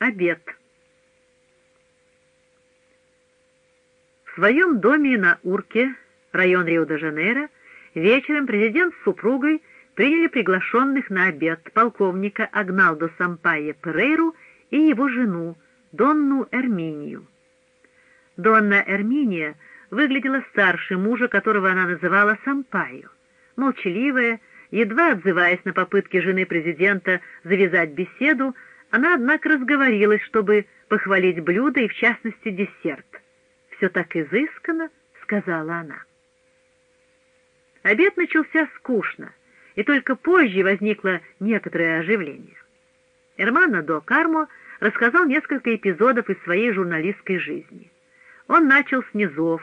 Обед. В своем доме на Урке, район Рио-де-Жанейро, вечером президент с супругой приняли приглашенных на обед полковника Агналдо Сампайя Перейру и его жену, Донну Эрминию. Донна Эрминия выглядела старше мужа, которого она называла Сампайо, молчаливая, едва отзываясь на попытки жены президента завязать беседу, она, однако, разговорилась, чтобы похвалить блюдо и, в частности, десерт. «Все так изысканно», — сказала она. Обед начался скучно, и только позже возникло некоторое оживление. Эрмано до Кармо рассказал несколько эпизодов из своей журналистской жизни. Он начал с низов,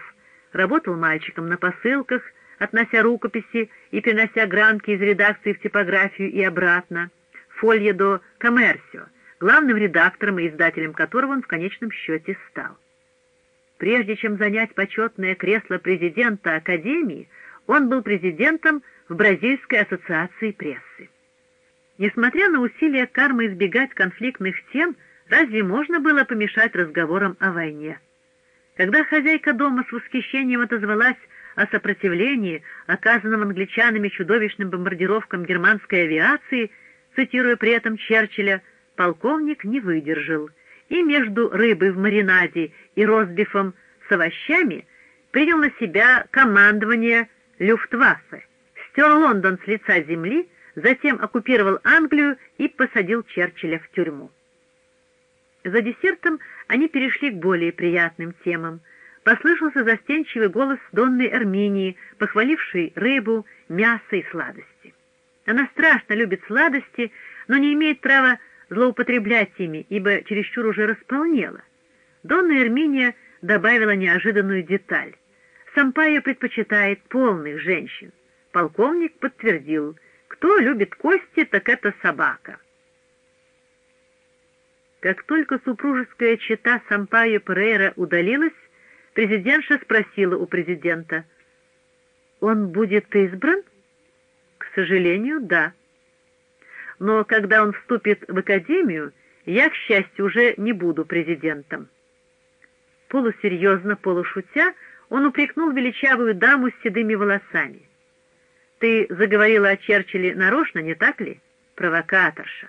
работал мальчиком на посылках, относя рукописи и перенося гранки из редакции в типографию и обратно, фолье до коммерсио, главным редактором и издателем которого он в конечном счете стал. Прежде чем занять почетное кресло президента Академии, он был президентом в Бразильской ассоциации прессы. Несмотря на усилия Кармы избегать конфликтных тем, разве можно было помешать разговорам о войне? Когда хозяйка дома с восхищением отозвалась о сопротивлении, оказанном англичанами чудовищным бомбардировкам германской авиации, цитируя при этом Черчилля, полковник не выдержал и между рыбой в маринаде и ростбифом с овощами принял на себя командование Люфтваффе, стер Лондон с лица земли, затем оккупировал Англию и посадил Черчилля в тюрьму. За десертом они перешли к более приятным темам. Послышался застенчивый голос Донны Эрминии, похвалившей рыбу, мясо и сладости. Она страшно любит сладости, но не имеет права злоупотреблять ими, ибо чересчур уже располнела. Донна Эрминия добавила неожиданную деталь. Сампайо предпочитает полных женщин. Полковник подтвердил, кто любит кости, так это собака. Как только супружеская чета Сампайо Перейра удалилась, президентша спросила у президента, «Он будет избран?» «К сожалению, да» но когда он вступит в академию, я, к счастью, уже не буду президентом. Полусерьезно, полушутя, он упрекнул величавую даму с седыми волосами. «Ты заговорила о Черчилле нарочно, не так ли? Провокаторша».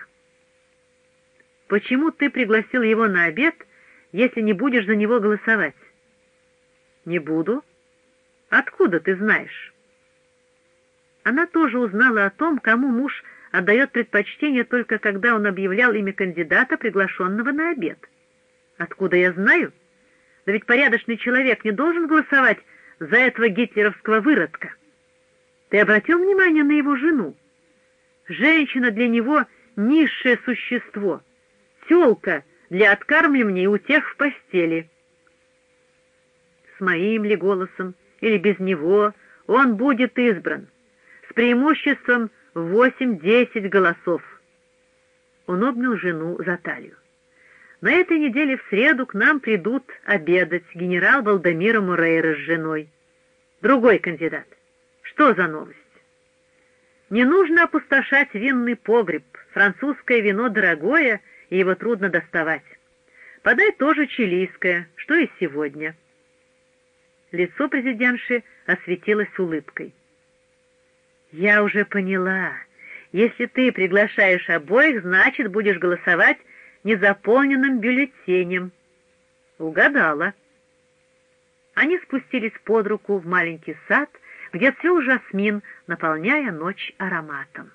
«Почему ты пригласил его на обед, если не будешь за него голосовать?» «Не буду. Откуда ты знаешь?» Она тоже узнала о том, кому муж отдает предпочтение только когда он объявлял имя кандидата, приглашенного на обед. Откуда я знаю? Да ведь порядочный человек не должен голосовать за этого гитлеровского выродка. Ты обратил внимание на его жену? Женщина для него — низшее существо, тёлка для откармливания и утех в постели. С моим ли голосом или без него он будет избран, с преимуществом восемь-десять голосов. Он обнял жену за талию. На этой неделе в среду к нам придут обедать генерал Валдемира Мурейра с женой. Другой кандидат. Что за новость? Не нужно опустошать винный погреб. Французское вино дорогое, и его трудно доставать. Подай тоже чилийское, что и сегодня. Лицо президентши осветилось улыбкой. «Я уже поняла. Если ты приглашаешь обоих, значит, будешь голосовать незаполненным бюллетенем». «Угадала». Они спустились под руку в маленький сад, где цвел жасмин, наполняя ночь ароматом.